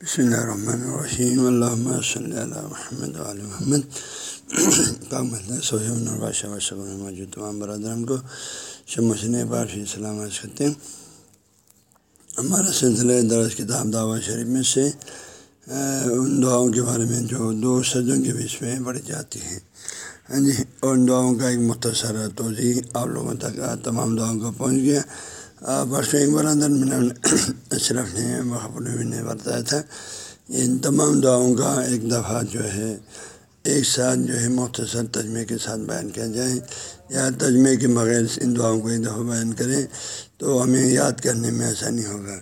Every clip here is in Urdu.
بسم اللہ الرحمن الرحیم اللہ صلی اللہ محمد علیہ محمد موجود تمام برادران کو شمسن بار فی السلام عرض کرتے ہیں ہمارا سلسلہ درس کتاب دعوت شریف میں سے ان دعاؤں کے بارے میں جو دو صدوں کے بیچ میں پڑھی جاتی ہیں ہاں جی ان دعاؤں کا ایک مختصر توضیع آپ لوگوں تک تمام دعاؤں کو پہنچ گیا برسوں ایک بار اندر میں نے اشرف نے محبوب نے بتایا تھا، ان تمام دعاؤں کا ایک دفعہ جو ہے، ایک ساتھ جو ہے مختصر تجمے کے ساتھ بیان کیا جائے، یا تجمے کے بغیر ان دعاؤں کو ایک دفعہ بیان کریں تو ہمیں یاد کرنے میں آسانی ہوگا۔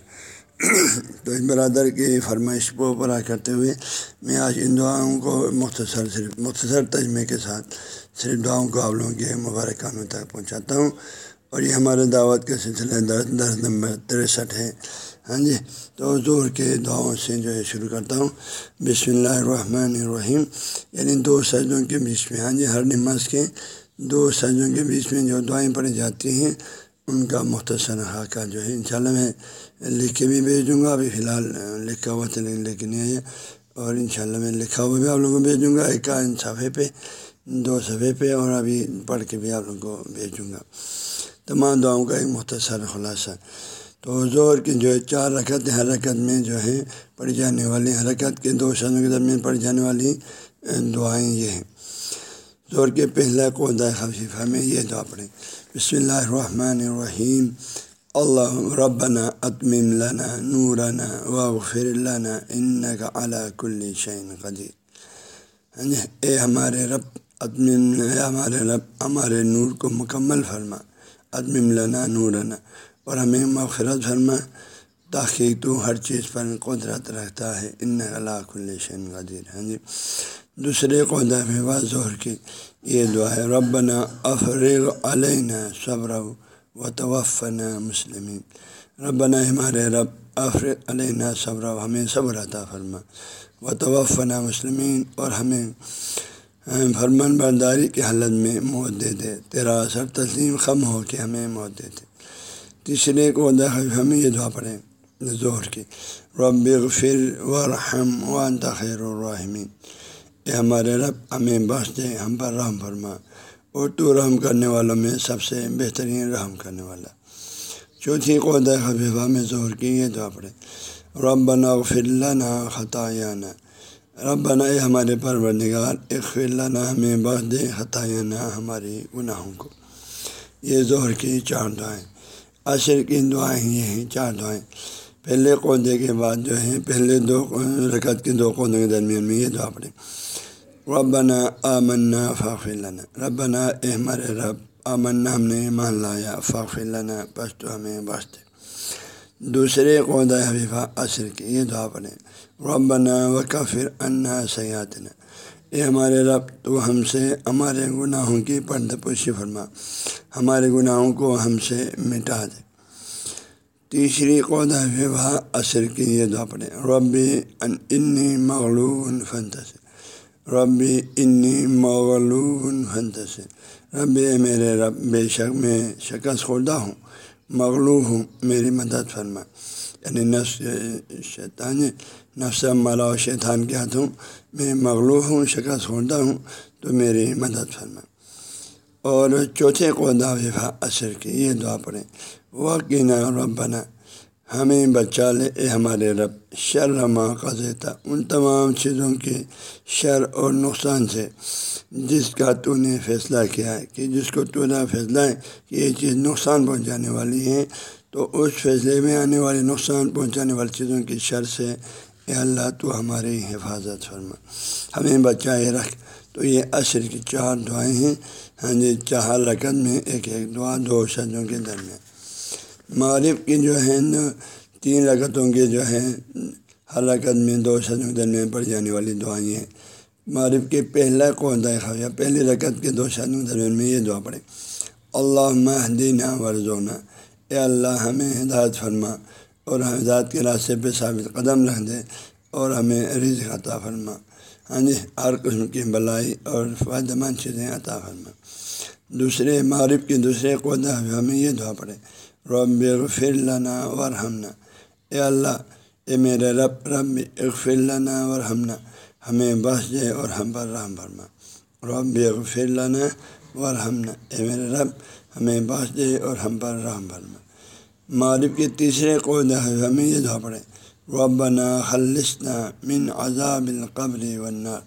تو اس برادر کی فرمائش کو پورا کرتے ہوئے میں آج ان دعاؤں کو مختصر صرف، مختصر تجمے کے ساتھ صرف دعاؤں کو آپ لوگوں کے مبارکانوں تک پہنچاتا ہوں۔ اور یہ ہمارے دعوت کا سلسلہ درد درد نمبر تریسٹھ ہے ہاں جی تو زور کے دعاؤں سے جو ہے شروع کرتا ہوں۔ بسم اللہ الرحمن الرحیم۔ یعنی دو سجدوں کے بیچ میں ہاں جی ہر نماز کے دو سجدوں کے بیچ میں جو دعائیں پڑھی جاتی ہیں، ان کا مختصر خاکہ جو ہے انشاءاللہ میں لکھ کے بھی بھیج دوں گا۔ ابھی فی الحال لکھا ہوا تھا لیکن لے کے نہیں آیا اور انشاءاللہ میں لکھا ہوا بھی آپ لوگوں کو بھیج دوں گا۔ ایک صفحے پہ، دو صفحے پہ، اور ابھی پڑھ کے بھی آپ لوگوں کو بھیجوں گا۔ تمام دعاؤں کا ایک مختصر خلاصہ۔ تو زور کی جو ہے چار رکعت حرکت میں جو ہے پڑھی جانے والی حرکت کے دو شدوں کے درمیان پڑھی جانے والی دعائیں یہ ہیں۔ زور کے پہلا قدا خفیفہ میں یہ دعا پڑھیں۔ بسم اللہ الرحمن الرحیم۔ اللہ ربنا اطمم لنا نورنا واغفر لنا انك على كل شيء قدیر۔ ہاں جی، اے ہمارے رب اطمین اے ہمارے رب، ہمارے نور کو مکمل فرما۔ عدم لنا نورنا. اور ہمیں مغفرت فرما تاکہ تو ہر چیز پر قدرت رکھتا ہے. ان اللہ الشن قدیر ہاں جی. دوسرے قدا فیوا ظہر کی یہ دعا ہے. ربنا افرغ علینا صبر و توفنا مسلمین ربنا ہمارے رب افرغ علینا صبر ہمیں صبر عطا فرما. و توفنا مسلمین اور ہمیں فرمان برداری کی حالت میں موت دے دے۔ تیرا اثر تسلیم خم ہو کے ہمیں موت دے دے۔ تیسرے کو ہمیں یہ دعا پڑھیں۔ ظہر کی۔ رب فر و رحم و خیر الرحمین اے ہمارے رب، ہمیں بخش دے، ہم پر رحم فرما۔ اور تو رحم کرنے والوں میں سب سے بہترین رحم کرنے والا۔ چوتھی کو خفیفہ میں ظہر کی، یہ دعا پڑھیں۔ رب بنا فلنا خطایانہ رب بنائے ہمارے پروردگار ایک اللہ ہمیں بخ دے خطایا ہماری گناہوں کو۔ یہ ظہر کی چار دعائیں۔ عشر کی دعائیں یہ ہیں چار دعائیں۔ پہلے قودے کے بعد جو ہے پہلے دو رکعت کے دو قودوں کے درمیان میں یہ دعا پڑے ربنا آمنا فاق لنا۔ ربنا، اے ہمارے رب، آمنا، ہم نے مان لایا فاق لنا، پس تو ہمیں بخش دے۔ دوسرے قودا حفیفہ عصر کی یہ دعا پڑھیں۔ ربنا و کفر انا سیاتنا اے ہمارے رب، تو ہم سے ہمارے گناہوں کی پرد پوشی فرما۔ ہمارے گناہوں کو ہم سے مٹا دے۔ تیسری قودا حفیفہ عصر کی یہ دعا پڑھیں ربی انی مغلون فنت سے ربی انی مغلون فنت سے رب میرے رب، بے شک میں شکست خوردہ ہوں۔ مغلوب ہوں، میری مدد فرما۔ یعنی نفس شیطان نفس مالا و شیطان کے ہاتھوں میں مغلوب ہوں، شکست ہوتا ہوں، تو میری مدد فرما۔ اور چوتھے کو وفا اثر کی یہ دعا پڑھیں۔ وہ کینا رب بنا ہمیں بچا لے اے ہمارے رب۔ شر رما قزیتا ان تمام چیزوں کے شر اور نقصان سے، جس کا تو نے فیصلہ کیا ہے کہ جس کو تو نے فیصلہ ہے کہ یہ چیز نقصان پہنچانے والی ہے، تو اس فیصلے میں آنے والے نقصان پہنچانے والی چیزوں کی شر سے اے اللہ تو ہماری حفاظت فرما۔ ہمیں بچائے رکھ۔ تو یہ عصر کی چار دعائیں ہیں۔ ہاں جی چار رکعت میں ایک ایک دعا، دو شدوں کے درمیان۔ مغرب کی جو ہے تین رکعتوں کے جو ہے ہر رکعت میں دو شدوں کے درمیان پڑ جانے والی دعائیں ہیں۔ مغرب کے پہلا قودا خواہ پہلی رکعت کے دو شادوں کے درمیان میں یہ دعا پڑے اللہ مہدینہ ورزونہ اے اللہ، ہمیں ہدایت فرما۔ اور ہدایت کے راستے پہ ثابت قدم رکھ دے اور ہمیں رزق عطا فرما۔ ہاں جی ہر قسم کی بلائی اور فائدہ مند چیزیں عطا فرما۔ دوسرے مغرب کے دوسرے قودا ہمیں یہ دعا پڑے رب فر لنا ورحمنا۔ اے اللہ، اے میرے رب رب اغفر لنا اور ہمیں بس جائے اور ہم پر رحم فرما۔ رب اغفر لنا اور اے میرے رب، ہمیں بس دے اور ہم پر رحم فرما۔ معرف کے تیسرے قود ہمیں یہ دعا پڑے ربنا خلصنا من عذاب القبر والنار۔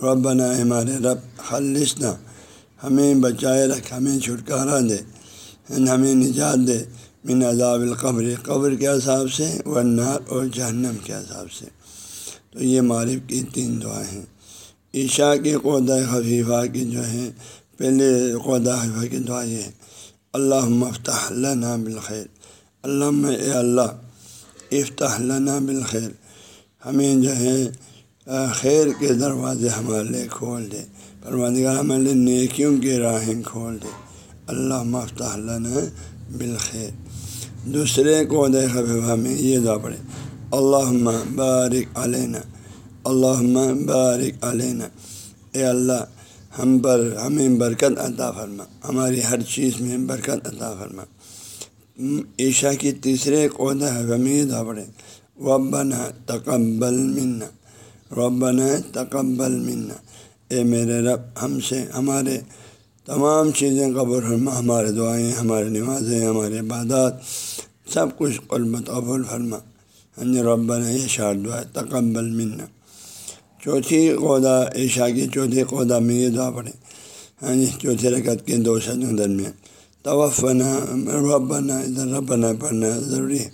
ربنا ہمارے رب، خلصنا، ہمیں بچائے رکھ، ہمیں چھٹکارا دے ہمیں نجات دے۔ من عذاب القبر، قبر کے حساب سے ورنار اور جہنم کے حساب سے۔ تو یہ معرف کی تین دعائیں ہیں۔ عشاء کی قودہ خفیفہ کی جو ہے پہلے قودہ خفیفہ کی دعا یہ ہے اللہ مفتح لنا بالخیر۔ اللہ اے اللہ، افتح لنا بالخیر۔ ہمیں جو ہے خیر کے دروازے ہمارے لیے کھول دے۔ پروردگار ہمارے لیے نیکیوں کی راہیں کھول دے۔ اللہ مفتح لنا بالخیر۔ دوسرے کو خفیفہ میں یہ دعا پڑے اللہ بارک علینا۔ اللہ بارک علینا۔ اے اللہ ہم پر ہمیں برکت عطا فرما۔ ہماری ہر چیز میں برکت عطا فرما۔ عشاء کی تیسرے قودہ میں یہ دعا ربنا تقبل منا۔ ربنا تقبل منا۔ اے میرے رب، ہم سے ہمارے تمام چیزیں قبول فرما۔ ہمارے دعائیں، ہمارے نمازیں، ہمارے عبادات، سب کچھ قلمت قبول فرما۔ ہم ربنا یہ شار دعا تقبل منا۔ چوتھی قودا عشاء کی چوتھی قودا میں یہ دعا پڑھیں۔ ہاں جی چوتھی رکعت کے دو صدوں درمیان۔ توفنا، ربنا، ادھر ربنا پڑھنا ضروری ہے۔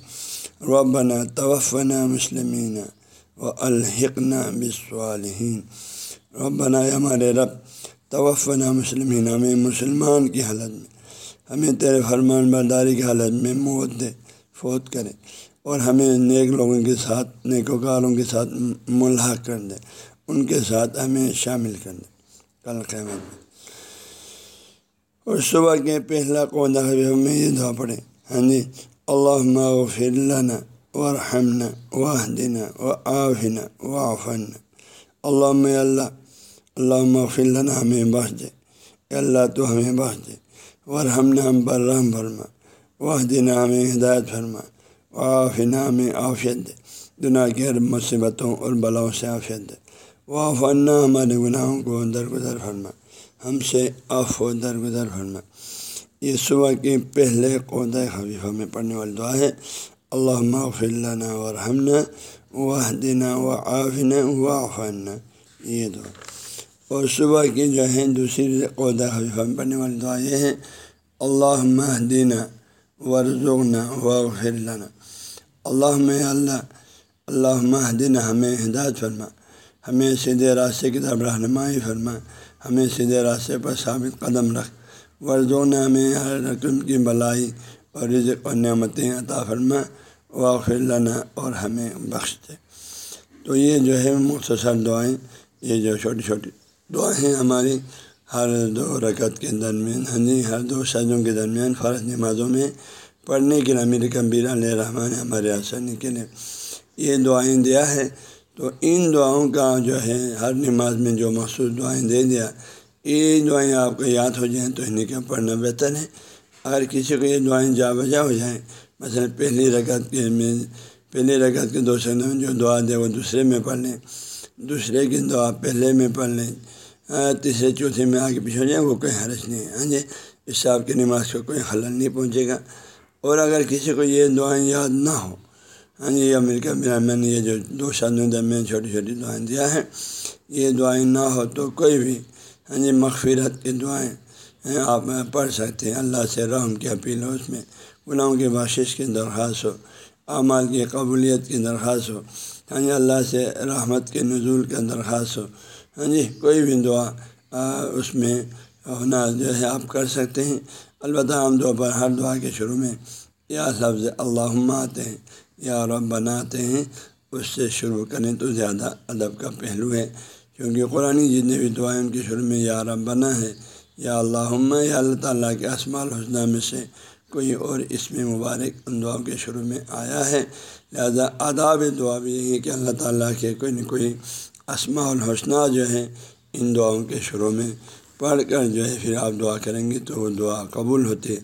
ربنا توفنا مسلمین و الحقنا بسوالحین ربنا ہمارے رب، توفنا مسلمین، ہمیں مسلمان کی حالت میں، ہمیں تیرے فرمان برداری کی حالت میں موت دے، فوت کرے۔ اور ہمیں نیک لوگوں کے ساتھ نیکوکاروں کے ساتھ ملحق کر دے ان کے ساتھ ہمیں شامل کر دے کل قیمت میں۔ اور صبح کے پہلا قودا ہمیں یہ دعا پڑے ہاں جی اللہ مغفر لنا ورحمنا واہدنا و آفنا وافن اللہ اللہ اللہ مغفر لنا، ہمیں بخش دے۔ اللہ، تو ہمیں بخش دے۔ ورحمنا ہم پر رحم فرما۔ واہدنا، ہمیں ہدایت فرما۔ وافنا ہمیں آفیت دے دنیا کی مصیبتوں اور بلاؤں سے آفیت۔ دے وافنا ہمارے گناہوں کو درگزر فرما، ہم سے آف و درگزر فرما۔ یہ صبح کے پہلے قودۂ خفیفہ میں پڑھنے والی دعا ہے اللہ مغفر لنا ورحمنا واہدنا و آفنا وافنا یہ دعا۔ اور صبح کی جو ہے دوسری قودۂ خفیفہ میں پڑھنے والی دعا یہ ہے اللہ مہدینہ ورژنا وغفر لنا۔ اللہ میں اللہ اللہ مہدین ہمیں ہدایت فرما ہمیں سیدھے راستے کی طرف رہنمائی فرما ہمیں سیدھے راستے پر ثابت قدم رکھ ورژونا ہمیں ہر رقم کی بلائی اور رزق اور نعمتیں عطا فرما واغفر لنا اور ہمیں بخش دے تو یہ جو ہے مختصر دعائیں یہ جو چھوٹی چھوٹی دعائیں ہماری ہر دو رکعت کے درمیان ہاں جی ہر دو سجوں کے درمیان فرض نمازوں میں پڑھنے کے لیے امیر کبیر علیہ رحمٰن ہمارے آسانی کے لیے یہ دعائیں دیا ہے تو ان دعاؤں کا جو ہے، ہر نماز میں جو مخصوص دعائیں دے دیا، یہ دعائیں آپ کو یاد ہو جائیں تو انہیں کا پڑھنا بہتر ہے؟ اگر کسی کو یہ دعائیں جا بجا ہو جائیں۔ مثلا پہلی رکعت کے میں، پہلی رکعت کے دو سنوں جو دعا دے، وہ دوسرے میں پڑھ لیں۔ دوسرے کی دعا پہلے میں پڑھ لیں۔ تیسرے، چوتھے میں آگے پیچھے ہو جائیں، وہ کوئی حرج نہیں ہے۔ ہاں جی اس سے آپ کی نماز کو کوئی خلل نہیں پہنچے گا۔ اور اگر کسی کو یہ دعائیں یاد نہ ہو ہاں جی امریکہ میں نے یہ جو دو شادیوں درمیان چھوٹی چھوٹی دعائیں دیا ہے یہ دعائیں نہ ہو تو کوئی بھی ہاں جی مغفرت کی دعائیں ہاں، آپ پڑھ سکتے ہیں۔ اللہ سے رحم کی اپیل ہو اس میں۔ گناہوں کی بخشش کی درخواست ہو، اعمال کی قبولیت کی درخواست ہو ہاں جی اللہ سے رحمت کے نزول کا درخواست ہو ہاں جی کوئی بھی دعا اس میں ہونا جو ہے آپ کر سکتے ہیں۔ البتہ عام طور پر ہر دعا کے شروع میں یا لفظ اللہ آتے ہیں یا رب بناتے ہیں، اس سے شروع کریں تو زیادہ ادب کا پہلو ہے۔ کیونکہ قرآن جتنے بھی دعائیں ان کے شروع میں یا رب بنا ہے، یا اللہ یا اللہ تعالیٰ کے اسماء الحسنہ میں سے کوئی اور اس میں مبارک ان دعاؤں کے شروع میں آیا ہے۔ لہذا آداب دعا بھی یہی کہ اللہ تعالیٰ کے کوئی نہ کوئی اسماء الحسنہ جو ہے ان دعاؤں کے شروع میں پڑھ کر جو ہے پھر آپ دعا کریں گے تو وہ دعا قبول ہوتی ہے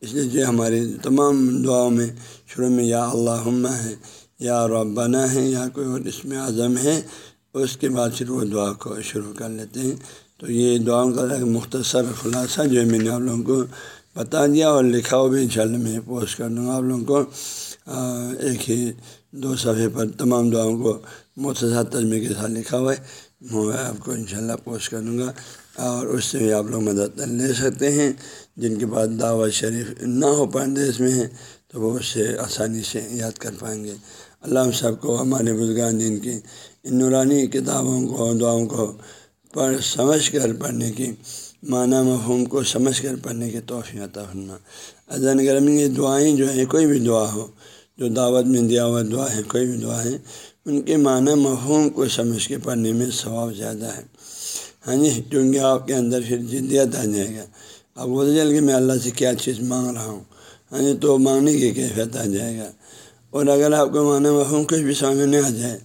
اس لیے جو ہماری تمام دعاؤں میں شروع میں یا اللہ ہے، یا ربنا ہے، یا کوئی اور اس میں اعظم ہے، اس کے بعد پھر وہ دعا کو شروع کر لیتے ہیں۔ تو یہ دعاؤں کا ایک مختصر خلاصہ جو ہے میں نے آپ لوگوں کو بتا دیا اور لکھا ہوا بھی ان شاء اللہ میں پوسٹ کر دوں گا۔ آپ لوگوں کو ایک ہی دو صفحے پر تمام دعاؤں کو مختصر تجمے کے ساتھ لکھا ہوا ہے۔ میں آپ کو انشاءاللہ پوسٹ کروں گا۔ اور اس سے بھی آپ لوگ مدد لے سکتے ہیں۔ جن کے بعد دعوت شریف نہ ہو پائیں اس میں ہیں، تو وہ اس سے آسانی سے یاد کر پائیں گے۔ اللہ ہم سب کو، ہمارے بزرگان، جن کی ان نورانی کتابوں کو دعاؤں کو پڑھ سمجھ کر پڑھنے کی، معنی، مفہوم کو سمجھ کر پڑھنے کی توفیع عطا ہونا اذان گرمی یہ دعائیں جو ہیں کوئی بھی دعا ہو جو دعوت میں دیا ہوا دعا ہے، کوئی بھی دعا ہے، ان کے معنی مفہوم کو سمجھ کے پڑھنے میں ثواب زیادہ ہے۔ ہاں جی کیونکہ آپ کے اندر پھر جدیت آ جائے گا۔ اب وہ چل کہ میں اللہ سے کیا چیز مانگ رہا ہوں؟ ہاں جی تو مانگنے کی کیفیت آ جائے گا۔ اور اگر آپ کو معنی مفہوم کچھ بھی سامنے نہیں آ جائے،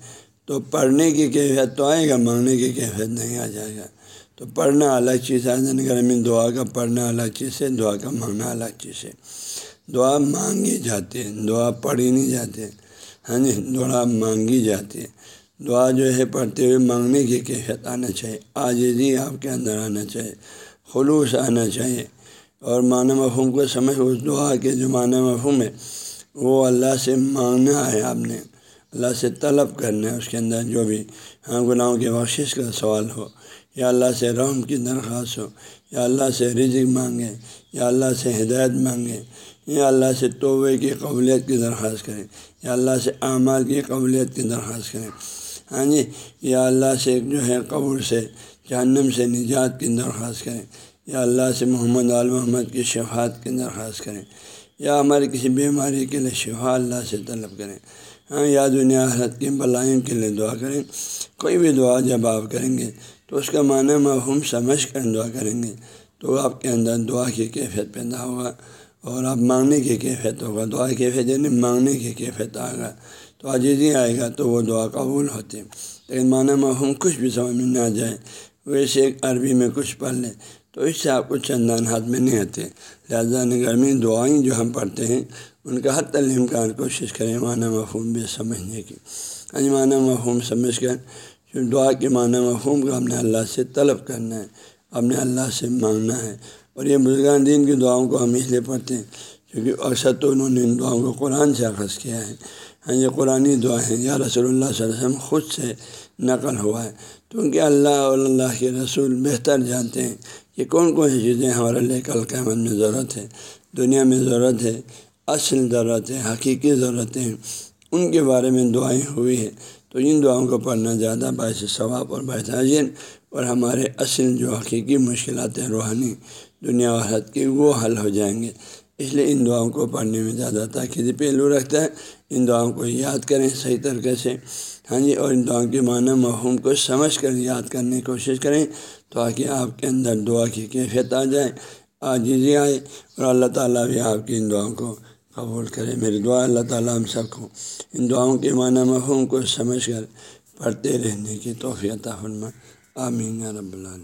تو پڑھنے کی کیفیت تو آئے گا، مانگنے کی کیفیت نہیں آ جائے گا۔ تو پڑھنا الگ چیز ہے گھر میں دعا کا پڑھنا الگ چیز ہے، دعا کا مانگنا الگ چیز ہے۔ دعا مانگی جاتی ہے، دعا پڑھی نہیں جاتی ہاں جی دعا مانگی جاتی ہے۔ دعا جو ہے پڑھتے ہوئے مانگنے کی کیفیت آنا چاہیے۔ آجزی آپ کے اندر آنا چاہیے۔ خلوص آنا چاہیے۔ اور معنی مفہوم کو سمجھ، اس دعا کے جو معنی مفہوم ہے، وہ اللہ سے مانگنا ہے آپ نے۔ اللہ سے طلب کرنا ہے اس کے اندر جو بھی ہاں گناہوں کے بخشش کا سوال ہو۔ یا اللہ سے رحم کی درخواست ہو۔ یا اللہ سے رزق مانگے۔ یا اللہ سے ہدایت مانگے۔ یا اللہ سے توبے کی قبولیت کی درخواست کریں، یا اللہ سے اعمال کی قبولیت کی درخواست کریں۔ ہاں جی یا اللہ سے جو ہے قبول سے، جہنم سے نجات کی درخواست کریں۔ یا اللہ سے محمد عال محمد کی شفاعت کی درخواست کریں۔ یا ہماری کسی بیماری کے لیے شفا اللہ سے طلب کریں۔ ہاں یا دنیا حرت کی بلائیں کے لیے دعا کریں۔ کوئی بھی دعا جب آپ کریں گے، تو اس کا معنی مفہوم سمجھ کر دعا کریں گے۔ تو آپ کے اندر دعا کی کیفیت پیدا ہوگا۔ اور آپ مانگنے کی کیفیت ہوگا، دعا کیفیت یعنی مانگنے کی کیفیت آئے تو عجیزی آئے گا تو وہ دعا قبول ہوتی لیکن معنی مفہوم کچھ بھی سمجھ میں نہ آ جائے ویسے عربی میں کچھ پڑھ لیں، تو اس سے آپ کو چندان ہاتھ میں نہیں آتے۔ لہٰذا گرمی دعائیں جو ہم پڑھتے ہیں، ان کا حد تعلیم کوشش کریں معنی مفہوم بھی سمجھنے کی۔ یعنی معنی مفہوم سمجھ کر دعا کے معنی مفہوم کا ہم نے اللہ سے طلب کرنا ہے، ہم نے اللہ سے مانگنا ہے۔ اور یہ بزرگان دین کی دعاؤں کو ہم اس لیے پڑھتے ہیں کیونکہ اکثر تو انہوں نے ان دعاؤں کو قرآن سے اخذ کیا ہے۔ ہاں یہ قرآن دعا ہے۔ یا رسول اللہ صلی اللہ علیہ وسلم خود سے نقل ہوا ہے۔ کیونکہ اللہ اور اللہ کے رسول بہتر جانتے ہیں کہ کون کون سی چیزیں ہمارے لیے کل قیامت میں ضرورت ہے۔ دنیا میں ضرورت ہے، اصل ضرورت ہے، حقیقی ضرورتیں ان کے بارے میں دعائیں ہوئی ہیں۔ تو ان دعاؤں کو پڑھنا زیادہ باعث ثواب اور باعث عظیم اور ہمارے اصل جو حقیقی مشکلات ہیں، روحانی دنیا و حد کی وہ حل ہو جائیں گے۔ اس لیے ان دعاؤں کو پڑھنے میں زیادہ تاکید پہلو رکھتا ہے۔ ان دعاؤں کو یاد کریں صحیح طریقے سے۔ ہاں جی اور ان دعاؤں کے معنی، مفہوم کو سمجھ کر یاد کرنے کی کوشش کریں تاکہ آپ کے اندر دعا کی کیفیت آ جائے آجیزی آئے اور اللہ تعالیٰ بھی آپ کی ان دعاؤں کو قبول کرے۔ میری دعا اللہ تعالیٰ ہم سب کو ان دعاؤں کے معنی، مفہوم کو سمجھ کر پڑھتے رہنے کی توفیع فرما آمین رب العالم